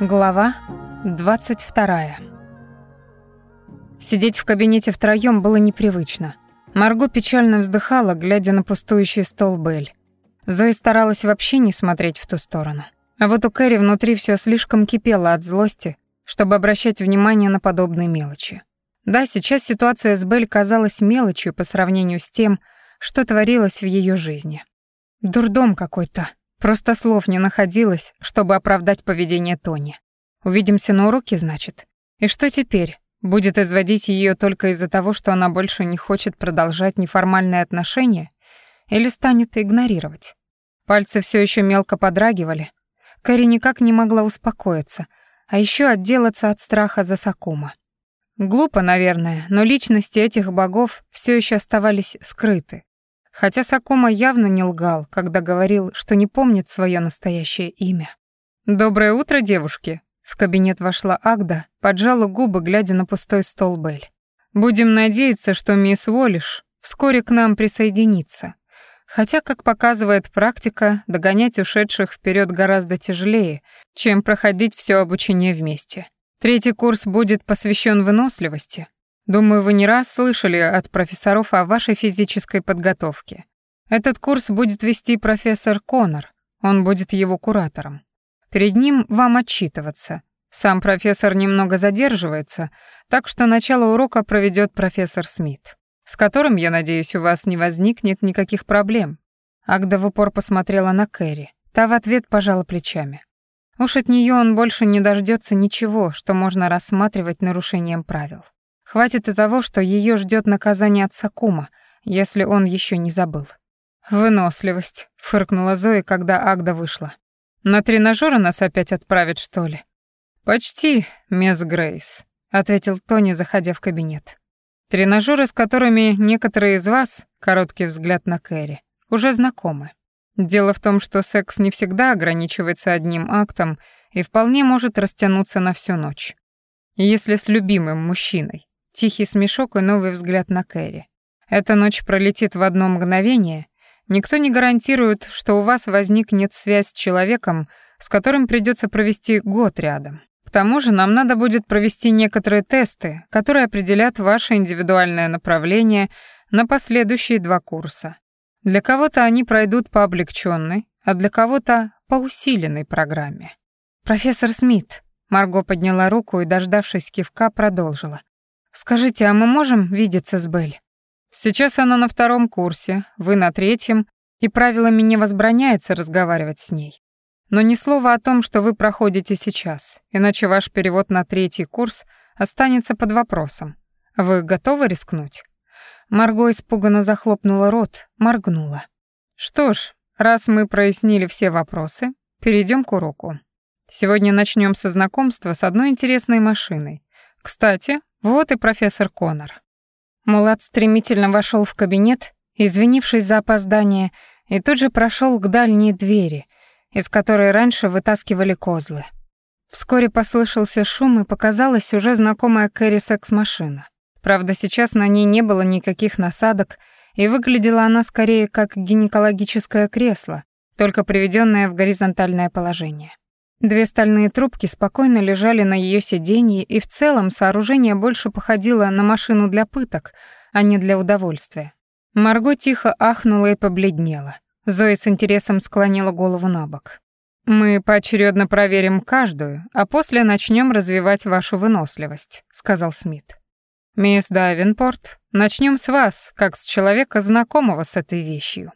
Глава 22. Сидеть в кабинете втроём было непривычно. Марго печально вздыхала, глядя на пустующий стол Белль. Зои старалась вообще не смотреть в ту сторону. А вот у Кэрри внутри всё слишком кипело от злости, чтобы обращать внимание на подобные мелочи. Да, сейчас ситуация с Белль казалась мелочью по сравнению с тем, что творилось в её жизни. Дурдом какой-то, Просто слов не находилось, чтобы оправдать поведение Тони. Увидимся на уроке, значит. И что теперь? Будет изводить ее только из-за того, что она больше не хочет продолжать неформальные отношения? Или станет игнорировать? Пальцы все еще мелко подрагивали. Кэрри никак не могла успокоиться, а еще отделаться от страха за Сакума. Глупо, наверное, но личности этих богов все еще оставались скрыты. Хотя Сакума явно не лгал, когда говорил, что не помнит свое настоящее имя. «Доброе утро, девушки!» В кабинет вошла Агда, поджала губы, глядя на пустой стол Бель. «Будем надеяться, что мисс Уоллиш вскоре к нам присоединится. Хотя, как показывает практика, догонять ушедших вперед гораздо тяжелее, чем проходить все обучение вместе. Третий курс будет посвящен выносливости, Думаю, вы не раз слышали от профессоров о вашей физической подготовке. Этот курс будет вести профессор Коннор, он будет его куратором. Перед ним вам отчитываться. Сам профессор немного задерживается, так что начало урока проведет профессор Смит, с которым, я надеюсь, у вас не возникнет никаких проблем. Агда в упор посмотрела на Кэрри. Та в ответ пожала плечами. Уж от нее он больше не дождется ничего, что можно рассматривать нарушением правил. Хватит и того, что ее ждет наказание от Сакума, если он еще не забыл. «Выносливость», — фыркнула Зоя, когда Агда вышла. «На тренажёры нас опять отправят, что ли?» «Почти, мисс Грейс», — ответил Тони, заходя в кабинет. «Тренажёры, с которыми некоторые из вас, короткий взгляд на Кэрри, уже знакомы. Дело в том, что секс не всегда ограничивается одним актом и вполне может растянуться на всю ночь. Если с любимым мужчиной. Тихий смешок и новый взгляд на Кэрри. Эта ночь пролетит в одно мгновение. Никто не гарантирует, что у вас возникнет связь с человеком, с которым придется провести год рядом. К тому же нам надо будет провести некоторые тесты, которые определят ваше индивидуальное направление на последующие два курса. Для кого-то они пройдут по облегченной, а для кого-то по усиленной программе. Профессор Смит, Марго подняла руку и, дождавшись кивка, продолжила. «Скажите, а мы можем видеться с Белль?» «Сейчас она на втором курсе, вы на третьем, и правилами не возбраняется разговаривать с ней. Но ни слова о том, что вы проходите сейчас, иначе ваш перевод на третий курс останется под вопросом. Вы готовы рискнуть?» Марго испуганно захлопнула рот, моргнула. «Что ж, раз мы прояснили все вопросы, перейдем к уроку. Сегодня начнем со знакомства с одной интересной машиной. Кстати, вот и профессор Коннор. Мулат стремительно вошел в кабинет, извинившись за опоздание, и тут же прошел к дальней двери, из которой раньше вытаскивали козлы. Вскоре послышался шум, и показалась уже знакомая Кэрри секс-машина. Правда, сейчас на ней не было никаких насадок, и выглядела она скорее как гинекологическое кресло, только приведенное в горизонтальное положение. Две стальные трубки спокойно лежали на ее сиденье, и в целом сооружение больше походило на машину для пыток, а не для удовольствия. Марго тихо ахнула и побледнела. Зоя с интересом склонила голову на бок. «Мы поочередно проверим каждую, а после начнем развивать вашу выносливость», — сказал Смит. «Мисс Давинпорт, начнем с вас, как с человека, знакомого с этой вещью».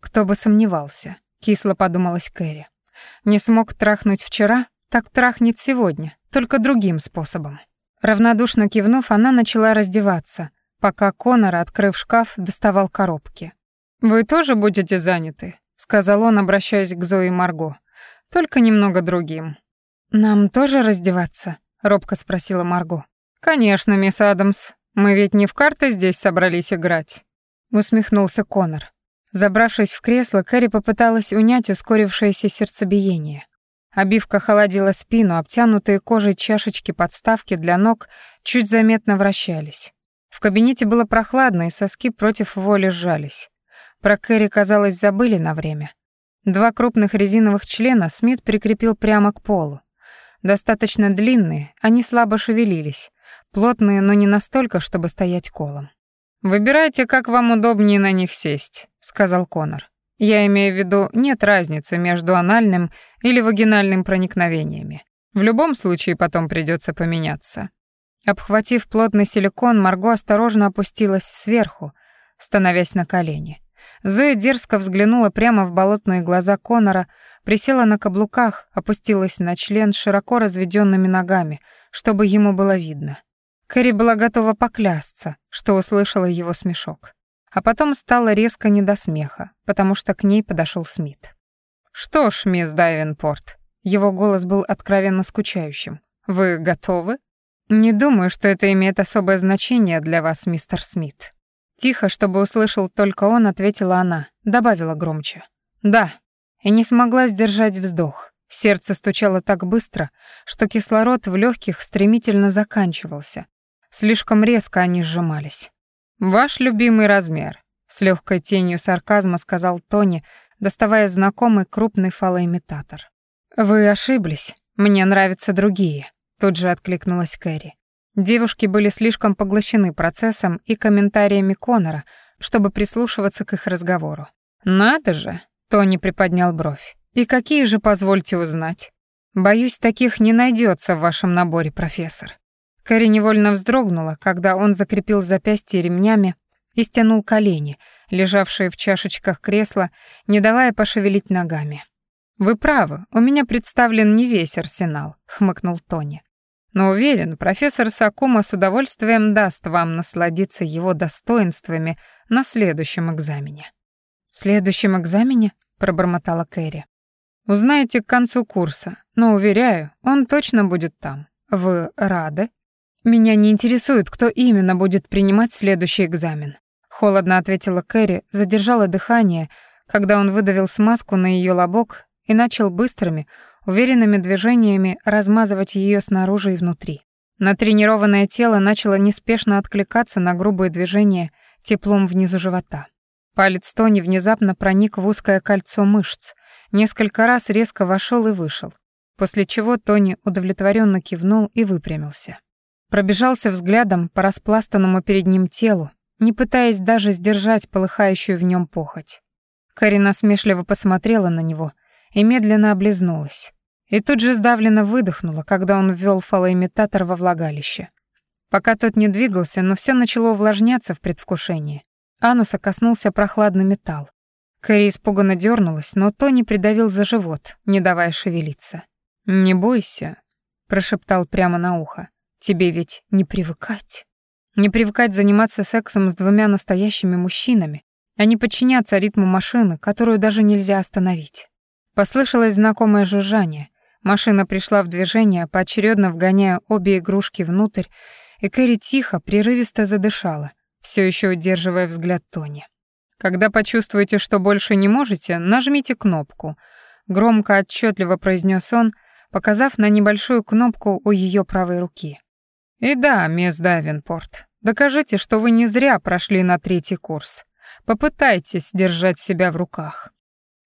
«Кто бы сомневался», — кисло подумалась Кэрри. Не смог трахнуть вчера, так трахнет сегодня, только другим способом. Равнодушно кивнув, она начала раздеваться, пока Конор, открыв шкаф, доставал коробки. «Вы тоже будете заняты?» — сказал он, обращаясь к Зои Марго. «Только немного другим». «Нам тоже раздеваться?» — робко спросила Марго. «Конечно, мисс Адамс. Мы ведь не в карты здесь собрались играть», — усмехнулся Конор. Забравшись в кресло, Кэрри попыталась унять ускорившееся сердцебиение. Обивка холодила спину, обтянутые кожей чашечки подставки для ног чуть заметно вращались. В кабинете было прохладно, и соски против воли сжались. Про Кэрри, казалось, забыли на время. Два крупных резиновых члена Смит прикрепил прямо к полу. Достаточно длинные, они слабо шевелились, плотные, но не настолько, чтобы стоять колом. «Выбирайте, как вам удобнее на них сесть», — сказал Конор. «Я имею в виду, нет разницы между анальным или вагинальным проникновениями. В любом случае потом придется поменяться». Обхватив плотный силикон, Марго осторожно опустилась сверху, становясь на колени. Зоя дерзко взглянула прямо в болотные глаза Конора, присела на каблуках, опустилась на член широко разведенными ногами, чтобы ему было видно. Кэрри была готова поклясться, что услышала его смешок. А потом стало резко не до смеха, потому что к ней подошел Смит. «Что ж, мисс Дайвенпорт», его голос был откровенно скучающим. «Вы готовы?» «Не думаю, что это имеет особое значение для вас, мистер Смит». Тихо, чтобы услышал только он, ответила она, добавила громче. «Да». И не смогла сдержать вздох. Сердце стучало так быстро, что кислород в легких стремительно заканчивался. Слишком резко они сжимались. «Ваш любимый размер», — с легкой тенью сарказма сказал Тони, доставая знакомый крупный фалоимитатор. «Вы ошиблись. Мне нравятся другие», — тут же откликнулась Кэрри. Девушки были слишком поглощены процессом и комментариями Конора, чтобы прислушиваться к их разговору. «Надо же!» — Тони приподнял бровь. «И какие же, позвольте узнать?» «Боюсь, таких не найдется в вашем наборе, профессор». Кэрри невольно вздрогнула, когда он закрепил запястье ремнями и стянул колени, лежавшие в чашечках кресла, не давая пошевелить ногами. «Вы правы, у меня представлен не весь арсенал», — хмыкнул Тони. Но уверен, профессор Сакума с удовольствием даст вам насладиться его достоинствами на следующем экзамене. В следующем экзамене? пробормотала Кэрри. Узнаете к концу курса, но уверяю, он точно будет там. Вы рады? Меня не интересует, кто именно будет принимать следующий экзамен. Холодно ответила Кэрри, задержала дыхание, когда он выдавил смазку на ее лобок и начал быстрыми, уверенными движениями размазывать ее снаружи и внутри. Натренированное тело начало неспешно откликаться на грубые движения теплом внизу живота. Палец Тони внезапно проник в узкое кольцо мышц, несколько раз резко вошел и вышел, после чего Тони удовлетворенно кивнул и выпрямился. Пробежался взглядом по распластанному перед ним телу, не пытаясь даже сдержать полыхающую в нем похоть. Карина насмешливо посмотрела на него и медленно облизнулась. И тут же сдавленно выдохнула, когда он ввел фалоимитатор во влагалище. Пока тот не двигался, но все начало увлажняться в предвкушении. Ануса коснулся прохладный металл. Кэрри испуганно дернулась, но Тони придавил за живот, не давая шевелиться. «Не бойся», — прошептал прямо на ухо. «Тебе ведь не привыкать. Не привыкать заниматься сексом с двумя настоящими мужчинами, а не подчиняться ритму машины, которую даже нельзя остановить». Послышалось знакомое жужжание, Машина пришла в движение, поочередно вгоняя обе игрушки внутрь, и Кэрри тихо, прерывисто задышала, все еще удерживая взгляд Тони. «Когда почувствуете, что больше не можете, нажмите кнопку», — громко отчетливо произнес он, показав на небольшую кнопку у ее правой руки. «И да, мисс Давинпорт, докажите, что вы не зря прошли на третий курс. Попытайтесь держать себя в руках».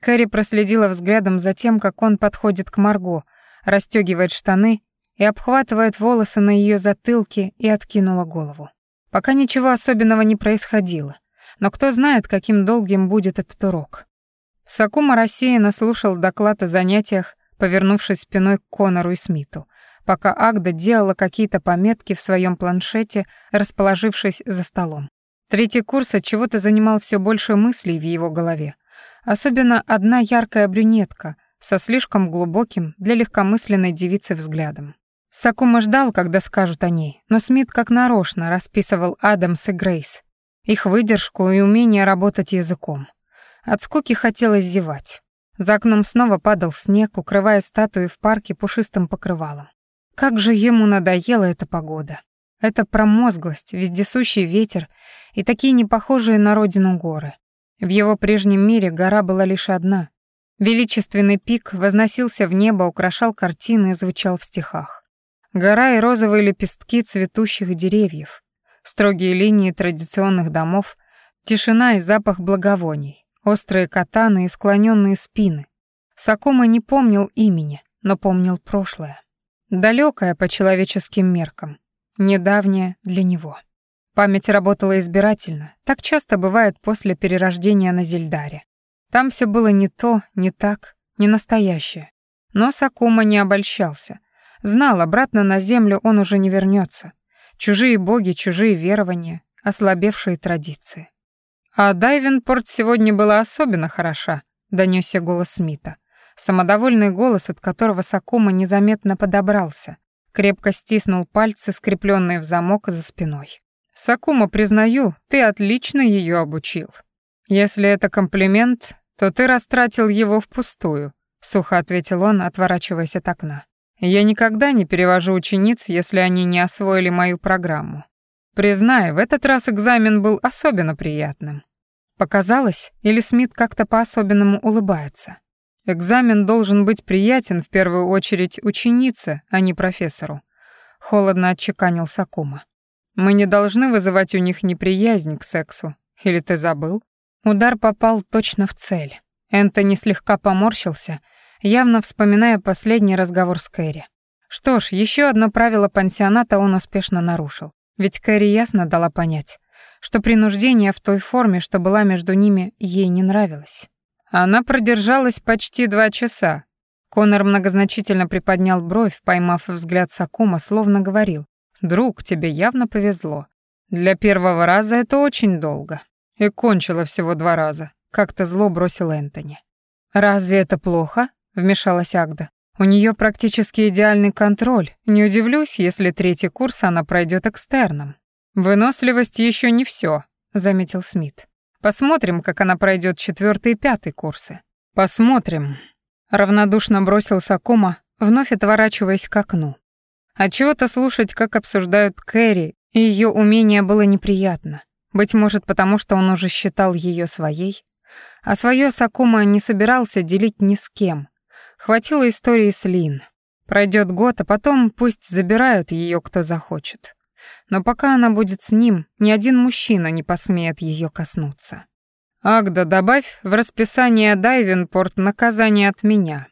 Кэрри проследила взглядом за тем, как он подходит к Марго, расстегивает штаны и обхватывает волосы на ее затылке и откинула голову. Пока ничего особенного не происходило, но кто знает, каким долгим будет этот урок. Сакума рассеянно слушал доклад о занятиях, повернувшись спиной к Конору и Смиту, пока Агда делала какие-то пометки в своем планшете, расположившись за столом. Третий курс от чего-то занимал все больше мыслей в его голове, Особенно одна яркая брюнетка со слишком глубоким для легкомысленной девицы взглядом. Сакума ждал, когда скажут о ней, но Смит как нарочно расписывал Адамс и Грейс, их выдержку и умение работать языком. От скуки хотелось зевать. За окном снова падал снег, укрывая статуи в парке пушистым покрывалом. Как же ему надоела эта погода. Это промозглость, вездесущий ветер и такие непохожие на родину горы. В его прежнем мире гора была лишь одна. Величественный пик возносился в небо, украшал картины и звучал в стихах. Гора и розовые лепестки цветущих деревьев, строгие линии традиционных домов, тишина и запах благовоний, острые катаны и склоненные спины. Сакума не помнил имени, но помнил прошлое. Далекое по человеческим меркам, недавнее для него. Память работала избирательно, так часто бывает после перерождения на Зельдаре. Там все было не то, не так, не настоящее. Но Сакума не обольщался. Знал, обратно на землю он уже не вернется. Чужие боги, чужие верования, ослабевшие традиции. А Дайвенпорт сегодня была особенно хороша, донесся голос Смита. Самодовольный голос, от которого Сакума незаметно подобрался, крепко стиснул пальцы, скрепленные в замок за спиной. «Сакума, признаю, ты отлично ее обучил. Если это комплимент, то ты растратил его впустую», — сухо ответил он, отворачиваясь от окна. «Я никогда не перевожу учениц, если они не освоили мою программу. Признаю, в этот раз экзамен был особенно приятным. Показалось, или Смит как-то по-особенному улыбается. Экзамен должен быть приятен в первую очередь ученице, а не профессору. Холодно отчеканил Сакума. Мы не должны вызывать у них неприязнь к сексу. Или ты забыл? Удар попал точно в цель. Энтони слегка поморщился, явно вспоминая последний разговор с Кэрри. Что ж, еще одно правило пансионата он успешно нарушил. Ведь Кэрри ясно дала понять, что принуждение в той форме, что была между ними, ей не нравилось. Она продержалась почти два часа. Конор многозначительно приподнял бровь, поймав взгляд Сакума, словно говорил, «Друг, тебе явно повезло. Для первого раза это очень долго. И кончила всего два раза», — как-то зло бросил Энтони. «Разве это плохо?» — вмешалась Агда. У нее практически идеальный контроль. Не удивлюсь, если третий курс она пройдет экстерном. Выносливость еще не все, заметил Смит. Посмотрим, как она пройдет четвертый и пятый курсы. Посмотрим. Равнодушно бросил Сакума, вновь отворачиваясь к окну. А чего-то слушать, как обсуждают Кэрри, и ее умение было неприятно. Быть может, потому что он уже считал ее своей. А свое Сакума не собирался делить ни с кем, Хватило истории с Лин. Пройдет год, а потом пусть забирают ее, кто захочет. Но пока она будет с ним, ни один мужчина не посмеет ее коснуться. «Агда, добавь в расписание Дайвенпорт наказание от меня».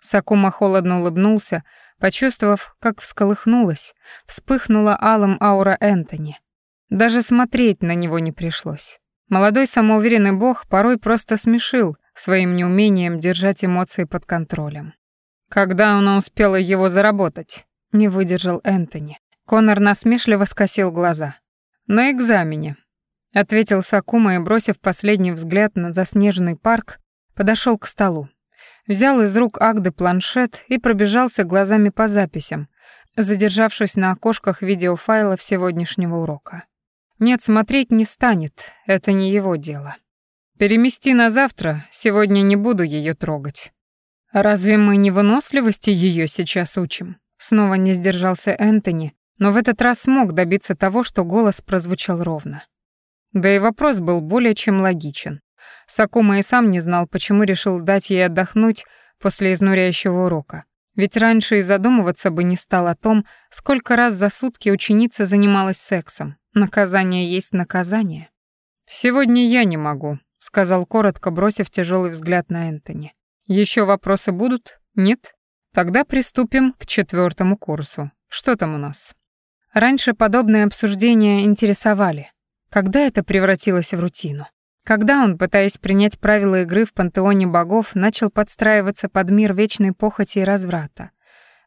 Сакума холодно улыбнулся, почувствовав, как всколыхнулась, вспыхнула алым аура Энтони. Даже смотреть на него не пришлось. Молодой самоуверенный бог порой просто смешил — своим неумением держать эмоции под контролем. Когда она успела его заработать? Не выдержал Энтони. Конор насмешливо скосил глаза. На экзамене, ответил Сакума и, бросив последний взгляд на заснеженный парк, подошел к столу. Взял из рук Агды планшет и пробежался глазами по записям, задержавшись на окошках видеофайлов сегодняшнего урока. Нет, смотреть не станет, это не его дело. Перемести на завтра, сегодня не буду ее трогать. Разве мы не выносливости ее сейчас учим? Снова не сдержался Энтони, но в этот раз смог добиться того, что голос прозвучал ровно. Да и вопрос был более чем логичен. Сакума и сам не знал, почему решил дать ей отдохнуть после изнуряющего урока. Ведь раньше и задумываться бы не стал о том, сколько раз за сутки ученица занималась сексом. Наказание есть наказание. «Сегодня я не могу», сказал коротко, бросив тяжелый взгляд на Энтони. Еще вопросы будут? Нет? Тогда приступим к четвертому курсу. Что там у нас? Раньше подобные обсуждения интересовали. Когда это превратилось в рутину? Когда он, пытаясь принять правила игры в пантеоне богов, начал подстраиваться под мир вечной похоти и разврата?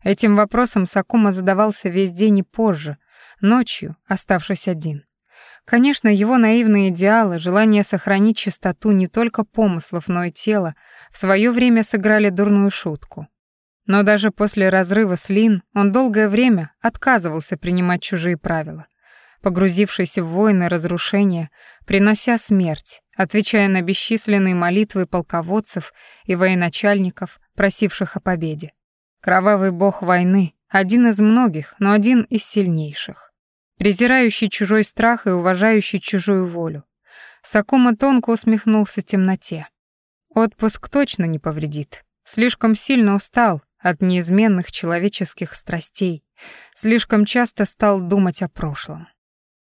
Этим вопросом Сакума задавался весь день и позже, ночью, оставшись один. Конечно, его наивные идеалы, желание сохранить чистоту не только помыслов, но и тела, в свое время сыграли дурную шутку. Но даже после разрыва с Лин он долгое время отказывался принимать чужие правила, погрузившись в войны, разрушения, принося смерть, отвечая на бесчисленные молитвы полководцев и военачальников, просивших о победе. Кровавый бог войны, один из многих, но один из сильнейших презирающий чужой страх и уважающий чужую волю. Сакума тонко усмехнулся темноте. Отпуск точно не повредит. Слишком сильно устал от неизменных человеческих страстей, слишком часто стал думать о прошлом.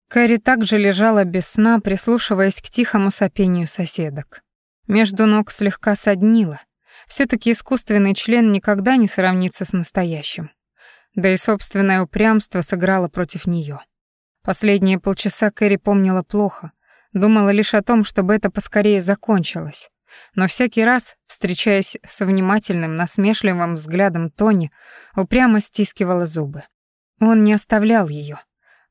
Кэрри также лежала без сна, прислушиваясь к тихому сопению соседок. Между ног слегка соднило. все таки искусственный член никогда не сравнится с настоящим. да и собственное упрямство сыграло против нее. Последние полчаса Кэрри помнила плохо, думала лишь о том, чтобы это поскорее закончилось. Но всякий раз, встречаясь с внимательным, насмешливым взглядом Тони, упрямо стискивала зубы. Он не оставлял ее.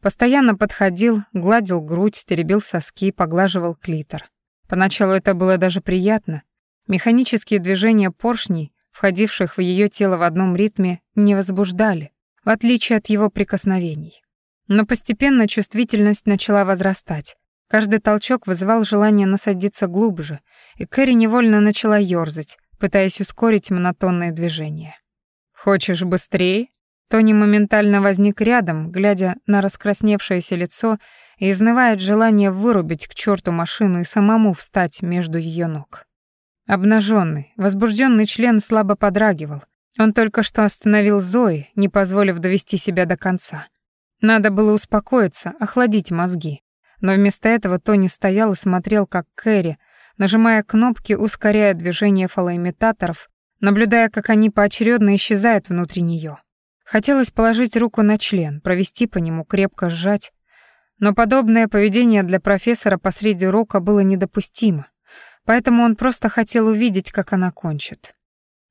Постоянно подходил, гладил грудь, теребил соски, поглаживал клитор. Поначалу это было даже приятно. Механические движения поршней, входивших в ее тело в одном ритме, не возбуждали, в отличие от его прикосновений. Но постепенно чувствительность начала возрастать. Каждый толчок вызывал желание насадиться глубже, и Кэрри невольно начала ёрзать, пытаясь ускорить монотонные движения. «Хочешь быстрее?» Тони моментально возник рядом, глядя на раскрасневшееся лицо и изнывает желание вырубить к черту машину и самому встать между ее ног. Обнаженный, возбужденный член слабо подрагивал. Он только что остановил Зои, не позволив довести себя до конца. Надо было успокоиться, охладить мозги. Но вместо этого Тони стоял и смотрел, как Кэрри, нажимая кнопки, ускоряя движение фалоимитаторов, наблюдая, как они поочередно исчезают внутри нее. Хотелось положить руку на член, провести по нему, крепко сжать. Но подобное поведение для профессора посреди урока было недопустимо, поэтому он просто хотел увидеть, как она кончит.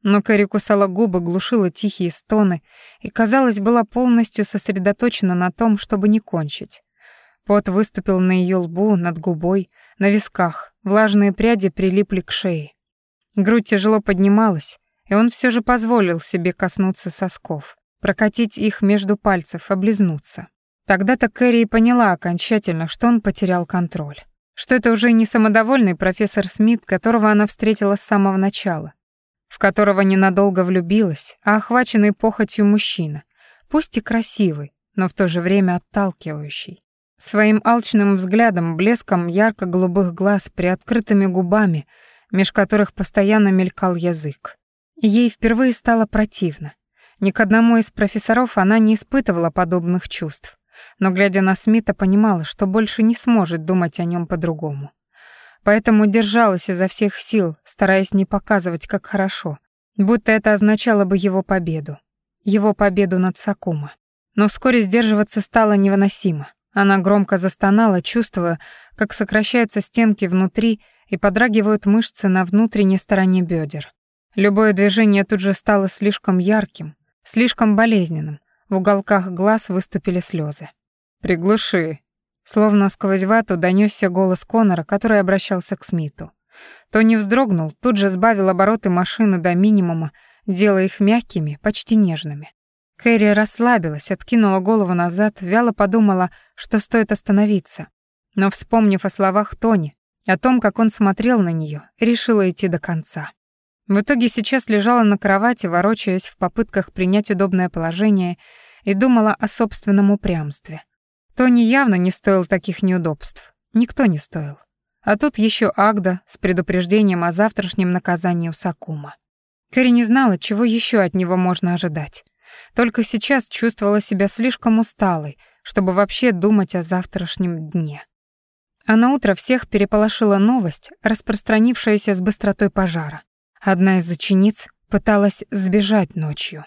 Но Кэрри кусала губы, глушила тихие стоны и, казалось, была полностью сосредоточена на том, чтобы не кончить. Пот выступил на ее лбу, над губой, на висках, влажные пряди прилипли к шее. Грудь тяжело поднималась, и он все же позволил себе коснуться сосков прокатить их между пальцев, облизнуться. Тогда-то Кэрри поняла окончательно, что он потерял контроль. Что это уже не самодовольный профессор Смит, которого она встретила с самого начала, в которого ненадолго влюбилась, а охваченный похотью мужчина, пусть и красивый, но в то же время отталкивающий. Своим алчным взглядом, блеском ярко-голубых глаз, приоткрытыми губами, меж которых постоянно мелькал язык. Ей впервые стало противно. Ни к одному из профессоров она не испытывала подобных чувств, но, глядя на Смита, понимала, что больше не сможет думать о нем по-другому. Поэтому держалась изо всех сил, стараясь не показывать, как хорошо, будто это означало бы его победу. Его победу над Сакума. Но вскоре сдерживаться стало невыносимо. Она громко застонала, чувствуя, как сокращаются стенки внутри и подрагивают мышцы на внутренней стороне бедер. Любое движение тут же стало слишком ярким, слишком болезненным. В уголках глаз выступили слезы. «Приглуши». Словно сквозь вату донёсся голос Конора, который обращался к Смиту. Тони вздрогнул, тут же сбавил обороты машины до минимума, делая их мягкими, почти нежными. Кэрри расслабилась, откинула голову назад, вяло подумала, что стоит остановиться. Но, вспомнив о словах Тони, о том, как он смотрел на неё, решила идти до конца. В итоге сейчас лежала на кровати, ворочаясь в попытках принять удобное положение и думала о собственном упрямстве. Тони явно не стоил таких неудобств. Никто не стоил. А тут еще Агда с предупреждением о завтрашнем наказании у Сакума. Кэрри не знала, чего еще от него можно ожидать. Только сейчас чувствовала себя слишком усталой, чтобы вообще думать о завтрашнем дне. А на утро всех переполошила новость, распространившаяся с быстротой пожара. Одна из учениц пыталась сбежать ночью.